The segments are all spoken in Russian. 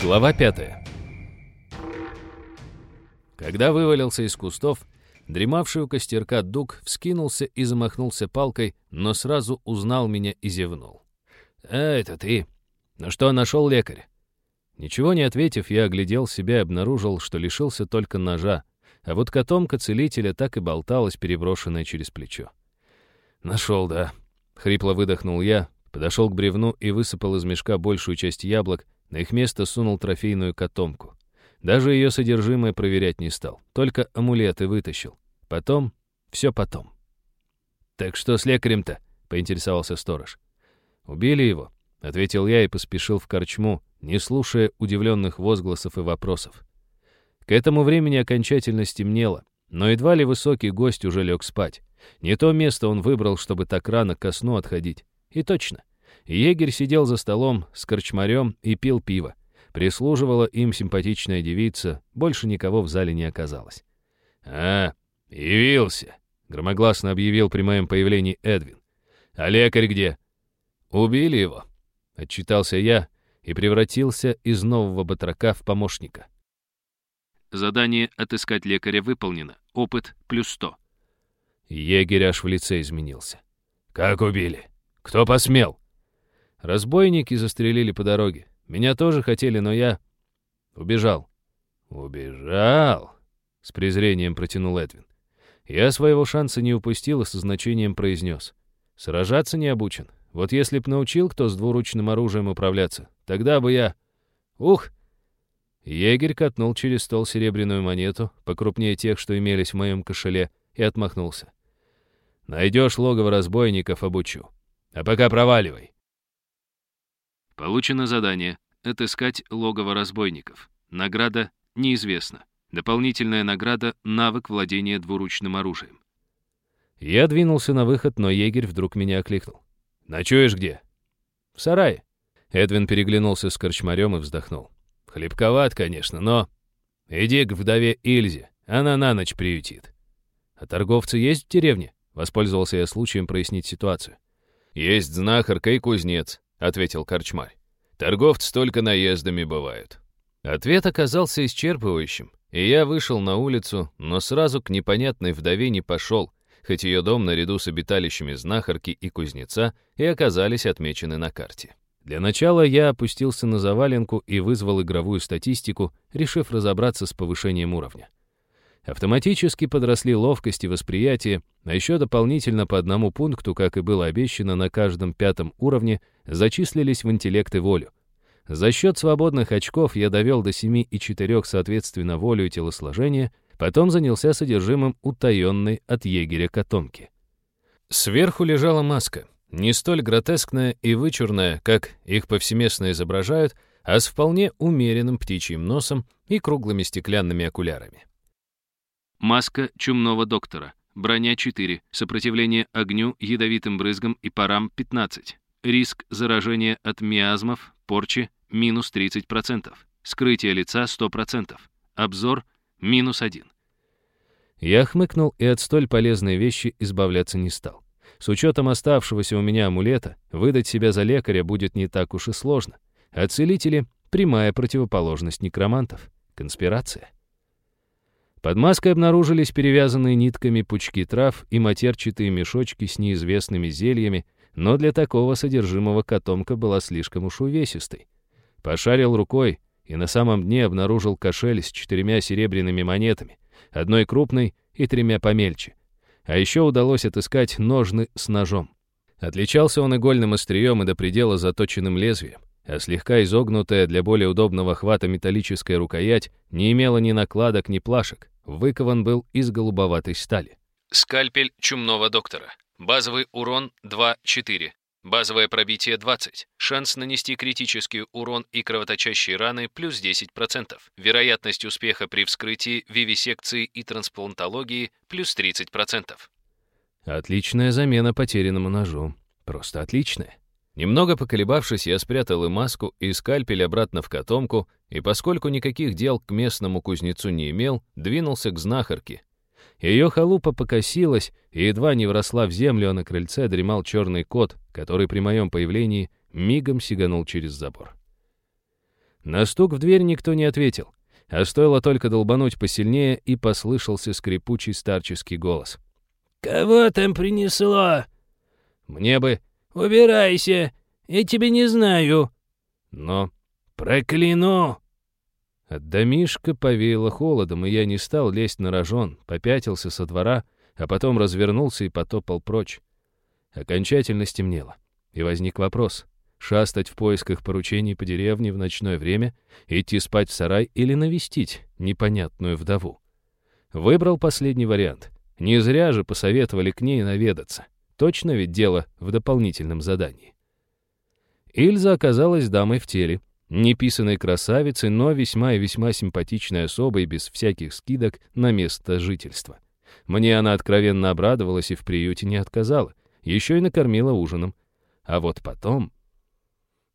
Глава 5 Когда вывалился из кустов, дремавший у костерка дуг вскинулся и замахнулся палкой, но сразу узнал меня и зевнул. «А, это ты? Ну что, нашел лекарь?» Ничего не ответив, я оглядел себя и обнаружил, что лишился только ножа, а вот котомка целителя так и болталась, переброшенная через плечо. «Нашел, да», — хрипло выдохнул я, подошел к бревну и высыпал из мешка большую часть яблок, на их место сунул трофейную котомку. Даже ее содержимое проверять не стал, только амулеты вытащил. Потом, все потом. «Так что с лекарем-то?» — поинтересовался сторож. «Убили его», — ответил я и поспешил в корчму, не слушая удивленных возгласов и вопросов. К этому времени окончательно стемнело, но едва ли высокий гость уже лег спать. Не то место он выбрал, чтобы так рано ко сну отходить. И точно. Егерь сидел за столом с корчмарем и пил пиво. Прислуживала им симпатичная девица, больше никого в зале не оказалось. «А, явился», — громогласно объявил при моем появлении Эдвин. «А лекарь где?» «Убили его», — отчитался я и превратился из нового батрака в помощника. Задание «Отыскать лекаря» выполнено. Опыт плюс сто. Егерь аж в лице изменился. «Как убили? Кто посмел?» Разбойники застрелили по дороге. Меня тоже хотели, но я... Убежал. «Убежал?» — с презрением протянул Эдвин. Я своего шанса не упустил и со значением произнес. Сражаться не обучен. Вот если б научил кто с двуручным оружием управляться, тогда бы я... Ух! Егерь катнул через стол серебряную монету, покрупнее тех, что имелись в моем кошеле, и отмахнулся. «Найдешь логово разбойников, обучу. А пока проваливай». Получено задание «Отыскать логово разбойников». Награда неизвестна. Дополнительная награда — навык владения двуручным оружием. Я двинулся на выход, но егерь вдруг меня окликнул. «Ночуешь где?» «В сарае». Эдвин переглянулся с корчмарем и вздохнул. «Хлебковат, конечно, но...» «Иди к вдове Ильзе, она на ночь приютит». «А торговцы есть в деревне?» Воспользовался я случаем прояснить ситуацию. «Есть знахарка и кузнец», — ответил корчмарь. «Торговцы только наездами бывают». Ответ оказался исчерпывающим, и я вышел на улицу, но сразу к непонятной вдове не пошел, хоть ее дом наряду с обиталищами знахарки и кузнеца и оказались отмечены на карте. Для начала я опустился на заваленку и вызвал игровую статистику, решив разобраться с повышением уровня. Автоматически подросли ловкость и восприятие, а еще дополнительно по одному пункту, как и было обещано, на каждом пятом уровне зачислились в интеллект и волю. За счет свободных очков я довел до 7 и 4 соответственно волю и телосложение, потом занялся содержимым утаенной от егеря котомки. Сверху лежала маска, не столь гротескная и вычурная, как их повсеместно изображают, а с вполне умеренным птичьим носом и круглыми стеклянными окулярами. Маска чумного доктора. Броня 4. Сопротивление огню, ядовитым брызгам и парам 15. Риск заражения от миазмов, порчи минус 30%. Скрытие лица 100%. Обзор минус 1. Я хмыкнул и от столь полезной вещи избавляться не стал. С учетом оставшегося у меня амулета, выдать себя за лекаря будет не так уж и сложно. А целители — прямая противоположность некромантов. Конспирация. Под маской обнаружились перевязанные нитками пучки трав и матерчатые мешочки с неизвестными зельями, но для такого содержимого котомка была слишком уж увесистой. Пошарил рукой и на самом дне обнаружил кошель с четырьмя серебряными монетами, одной крупной и тремя помельче. А еще удалось отыскать ножны с ножом. Отличался он игольным острием и до предела заточенным лезвием а слегка изогнутая для более удобного хвата металлическая рукоять не имела ни накладок, ни плашек. Выкован был из голубоватой стали. Скальпель чумного доктора. Базовый урон 2-4. Базовое пробитие 20. Шанс нанести критический урон и кровоточащие раны плюс 10%. Вероятность успеха при вскрытии, вивисекции и трансплантологии плюс 30%. Отличная замена потерянному ножу. Просто отличная. Немного поколебавшись, я спрятал и маску, и скальпель обратно в котомку, и поскольку никаких дел к местному кузнецу не имел, двинулся к знахарке. Ее халупа покосилась, и едва не вросла в землю, а на крыльце дремал черный кот, который при моем появлении мигом сиганул через забор. На стук в дверь никто не ответил, а стоило только долбануть посильнее, и послышался скрипучий старческий голос. «Кого там принесло?» «Мне бы...» «Убирайся! Я тебя не знаю!» «Но...» «Прокляну!» От домишка повеяло холодом, и я не стал лезть на рожон, попятился со двора, а потом развернулся и потопал прочь. Окончательно стемнело, и возник вопрос — шастать в поисках поручений по деревне в ночное время, идти спать в сарай или навестить непонятную вдову. Выбрал последний вариант. Не зря же посоветовали к ней наведаться. Точно ведь дело в дополнительном задании. Ильза оказалась дамой в теле, неписанной красавицей, но весьма и весьма симпатичной особой без всяких скидок на место жительства. Мне она откровенно обрадовалась и в приюте не отказала, еще и накормила ужином. А вот потом...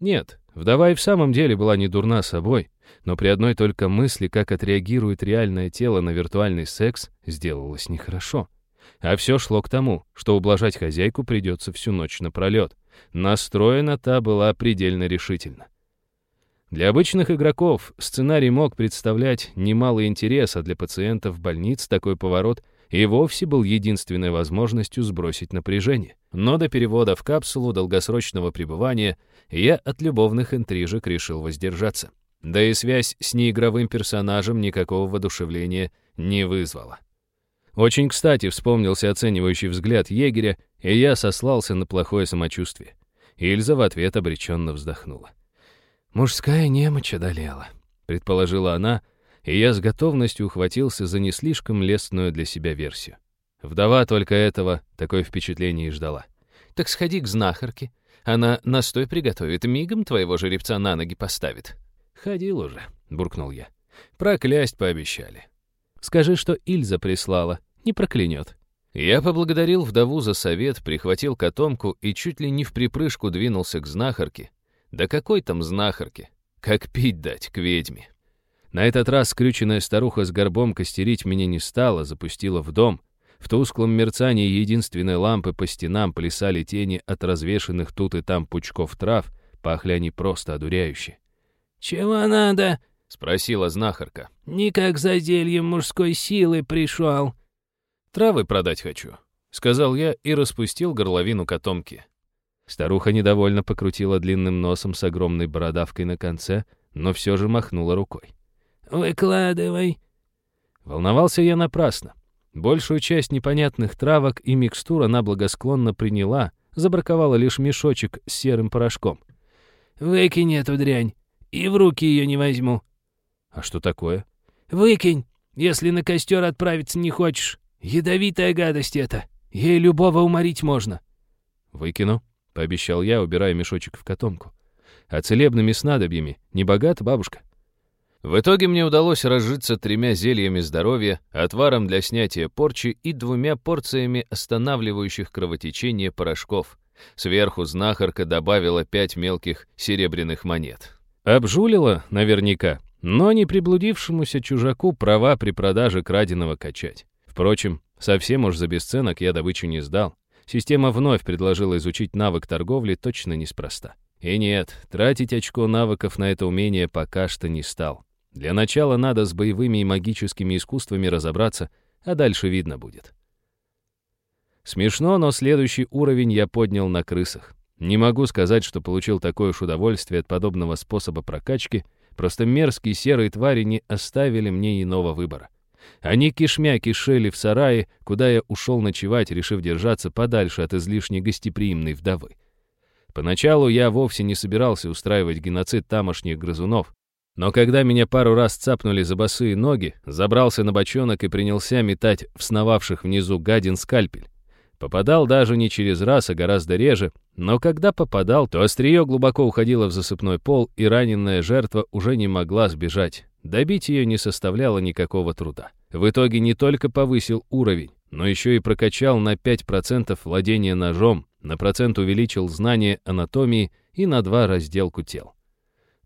Нет, вдова и в самом деле была не дурна собой, но при одной только мысли, как отреагирует реальное тело на виртуальный секс, сделалось нехорошо. А все шло к тому, что ублажать хозяйку придется всю ночь напролет. Настроена та была предельно решительно. Для обычных игроков сценарий мог представлять немалый интерес, а для пациентов больниц такой поворот и вовсе был единственной возможностью сбросить напряжение. Но до перевода в капсулу долгосрочного пребывания я от любовных интрижек решил воздержаться. Да и связь с неигровым персонажем никакого воодушевления не вызвала. Очень кстати вспомнился оценивающий взгляд егеря, и я сослался на плохое самочувствие. Ильза в ответ обреченно вздохнула. «Мужская немочь одолела», — предположила она, и я с готовностью ухватился за не слишком лестную для себя версию. Вдова только этого такое впечатление и ждала. «Так сходи к знахарке. Она настой приготовит, мигом твоего жеребца на ноги поставит». «Ходил уже», — буркнул я. «Проклясть пообещали». «Скажи, что Ильза прислала, не проклянет». Я поблагодарил вдову за совет, прихватил котомку и чуть ли не в припрыжку двинулся к знахарке, да какой там знахарки? Как пить дать к ведьме? На этот раз скрюченная старуха с горбом костерить меня не стала, запустила в дом. В тусклом мерцании единственной лампы по стенам плясали тени от развешенных тут и там пучков трав, пахли они просто одуряюще. «Чего надо?» — спросила знахарка. «Никак за зельем мужской силы пришел». «Травы продать хочу», — сказал я и распустил горловину котомки. Старуха недовольно покрутила длинным носом с огромной бородавкой на конце, но все же махнула рукой. «Выкладывай». Волновался я напрасно. Большую часть непонятных травок и микстур она благосклонно приняла, забраковала лишь мешочек с серым порошком. «Выкинь эту дрянь, и в руки ее не возьму». «А что такое?» «Выкинь, если на костер отправиться не хочешь. Ядовитая гадость это. Ей любого уморить можно». «Выкину», пообещал я, убирая мешочек в котомку. А целебными снадобьями не богата бабушка. В итоге мне удалось разжиться тремя зельями здоровья, отваром для снятия порчи и двумя порциями останавливающих кровотечение порошков. Сверху знахарка добавила пять мелких серебряных монет. Обжулила наверняка, но не приблудившемуся чужаку права при продаже краденого качать. Впрочем, совсем уж за бесценок я добычу не сдал. Система вновь предложила изучить навык торговли точно неспроста. И нет, тратить очко навыков на это умение пока что не стал. Для начала надо с боевыми и магическими искусствами разобраться, а дальше видно будет. Смешно, но следующий уровень я поднял на крысах. Не могу сказать, что получил такое уж удовольствие от подобного способа прокачки, просто мерзкие серые твари не оставили мне иного выбора. Они кишмя кишели в сарае, куда я ушел ночевать, решив держаться подальше от излишне гостеприимной вдовы. Поначалу я вовсе не собирался устраивать геноцид тамошних грызунов, но когда меня пару раз цапнули за босые ноги, забрался на бочонок и принялся метать в сновавших внизу гадин скальпель. Попадал даже не через раз, а гораздо реже, но когда попадал, то острие глубоко уходило в засыпной пол, и раненая жертва уже не могла сбежать. Добить ее не составляло никакого труда. В итоге не только повысил уровень, но еще и прокачал на 5% владение ножом, на процент увеличил знание анатомии и на 2 разделку тел.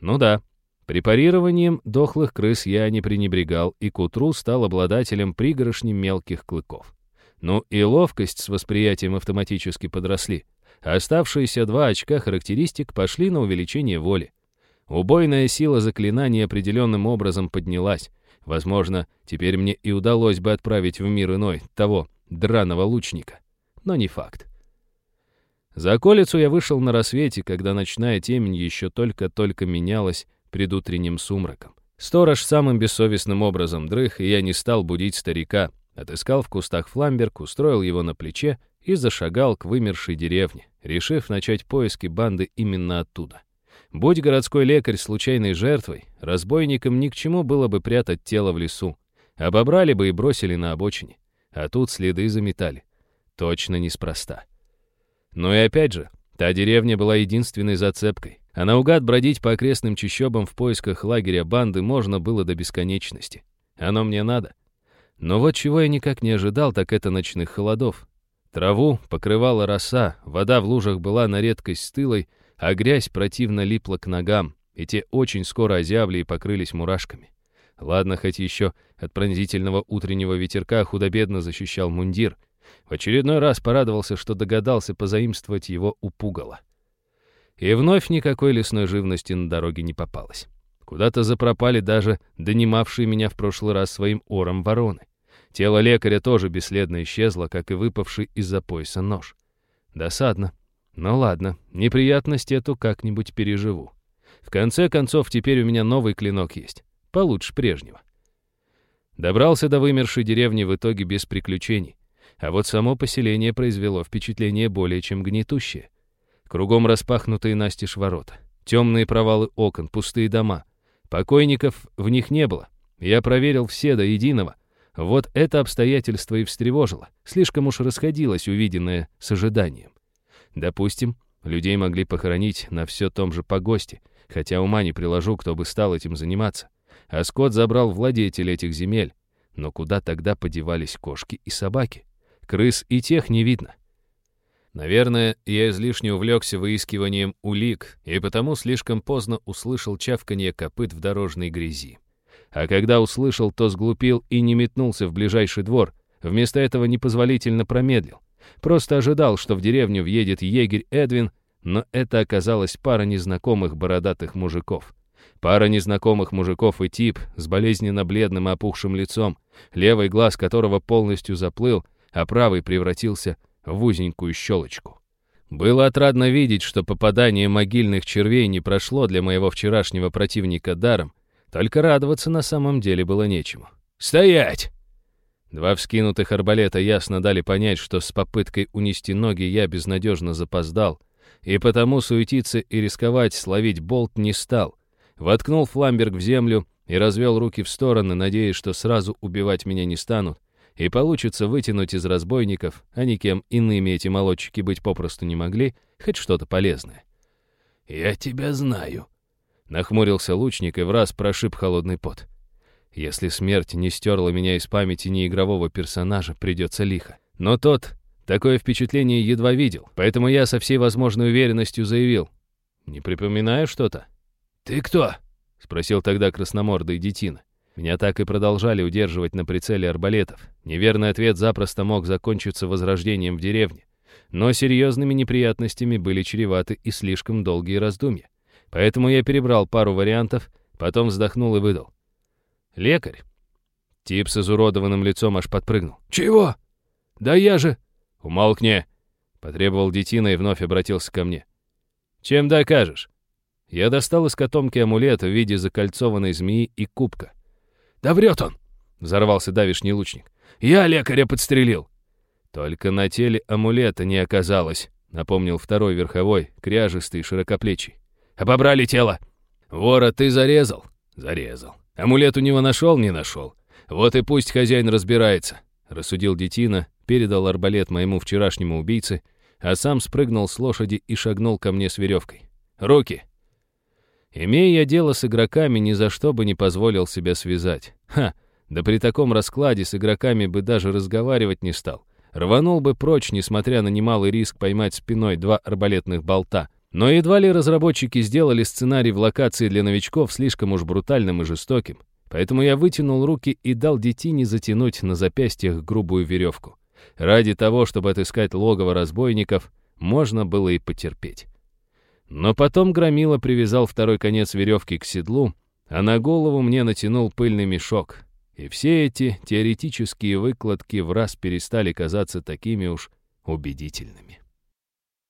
Ну да, препарированием дохлых крыс я не пренебрегал и к утру стал обладателем пригоршни мелких клыков. Ну и ловкость с восприятием автоматически подросли, оставшиеся два очка характеристик пошли на увеличение воли. Убойная сила заклинания определенным образом поднялась. Возможно, теперь мне и удалось бы отправить в мир иной того драного лучника. Но не факт. За околицу я вышел на рассвете, когда ночная темень еще только-только менялась предутренним сумраком. Сторож самым бессовестным образом дрых, и я не стал будить старика. Отыскал в кустах фламберг, устроил его на плече и зашагал к вымершей деревне, решив начать поиски банды именно оттуда. Будь городской лекарь случайной жертвой, разбойникам ни к чему было бы прятать тело в лесу. Обобрали бы и бросили на обочине. А тут следы заметали. Точно неспроста. Но и опять же, та деревня была единственной зацепкой. А наугад бродить по окрестным чащобам в поисках лагеря банды можно было до бесконечности. Оно мне надо. Но вот чего я никак не ожидал, так это ночных холодов. Траву покрывала роса, вода в лужах была на редкость стылой, а грязь противно липла к ногам, и те очень скоро озябли и покрылись мурашками. Ладно, хоть еще от пронзительного утреннего ветерка худо-бедно защищал мундир — в очередной раз порадовался, что догадался позаимствовать его у пугала. И вновь никакой лесной живности на дороге не попалось. Куда-то запропали даже донимавшие меня в прошлый раз своим ором вороны. Тело лекаря тоже бесследно исчезло, как и выпавший из-за пояса нож. Досадно. Ну ладно, неприятность эту как-нибудь переживу. В конце концов, теперь у меня новый клинок есть. Получше прежнего. Добрался до вымершей деревни в итоге без приключений. А вот само поселение произвело впечатление более чем гнетущее. Кругом распахнутые настежь ворота, темные провалы окон, пустые дома. Покойников в них не было. Я проверил все до единого. Вот это обстоятельство и встревожило. Слишком уж расходилось увиденное с ожиданием. Допустим, людей могли похоронить на все том же погосте, хотя ума не приложу, кто бы стал этим заниматься. А скот забрал владетель этих земель. Но куда тогда подевались кошки и собаки? Крыс и тех не видно. Наверное, я излишне увлекся выискиванием улик, и потому слишком поздно услышал чавканье копыт в дорожной грязи. А когда услышал, то сглупил и не метнулся в ближайший двор, вместо этого непозволительно промедлил. Просто ожидал, что в деревню въедет егерь Эдвин, но это оказалась пара незнакомых бородатых мужиков. Пара незнакомых мужиков и тип с болезненно бледным и опухшим лицом, левый глаз которого полностью заплыл, а правый превратился в узенькую щелочку. Было отрадно видеть, что попадание могильных червей не прошло для моего вчерашнего противника даром, только радоваться на самом деле было нечему. «Стоять!» Два вскинутых арбалета ясно дали понять, что с попыткой унести ноги я безнадежно запоздал, и потому суетиться и рисковать словить болт не стал. Воткнул фламберг в землю и развел руки в стороны, надеясь, что сразу убивать меня не станут, и получится вытянуть из разбойников, а никем иными эти молодчики быть попросту не могли, хоть что-то полезное. «Я тебя знаю», — нахмурился лучник и в раз прошиб холодный пот. «Если смерть не стерла меня из памяти неигрового персонажа, придется лихо. Но тот такое впечатление едва видел, поэтому я со всей возможной уверенностью заявил. «Не припоминаю что-то?» «Ты кто?» — спросил тогда красномордый детина. Меня так и продолжали удерживать на прицеле арбалетов. Неверный ответ запросто мог закончиться возрождением в деревне. Но серьезными неприятностями были чреваты и слишком долгие раздумья. Поэтому я перебрал пару вариантов, потом вздохнул и выдал. «Лекарь». Тип с изуродованным лицом аж подпрыгнул. «Чего? Да я же...» «Умолкни!» — потребовал детина и вновь обратился ко мне. «Чем докажешь?» Я достал из котомки амулет в виде закольцованной змеи и кубка. «Да врет он!» — взорвался давишний лучник. «Я лекаря подстрелил!» «Только на теле амулета не оказалось», — напомнил второй верховой, кряжистый, широкоплечий. «Обобрали тело!» «Вора ты зарезал?» «Зарезал. Амулет у него нашел? Не нашел. Вот и пусть хозяин разбирается», — рассудил детина, передал арбалет моему вчерашнему убийце, а сам спрыгнул с лошади и шагнул ко мне с веревкой. «Руки!» Имея я дело с игроками, ни за что бы не позволил себя связать. Ха, да при таком раскладе с игроками бы даже разговаривать не стал. Рванул бы прочь, несмотря на немалый риск поймать спиной два арбалетных болта. Но едва ли разработчики сделали сценарий в локации для новичков слишком уж брутальным и жестоким. Поэтому я вытянул руки и дал детине затянуть на запястьях грубую веревку. Ради того, чтобы отыскать логово разбойников, можно было и потерпеть. Но потом Громила привязал второй конец веревки к седлу, а на голову мне натянул пыльный мешок. И все эти теоретические выкладки в раз перестали казаться такими уж убедительными.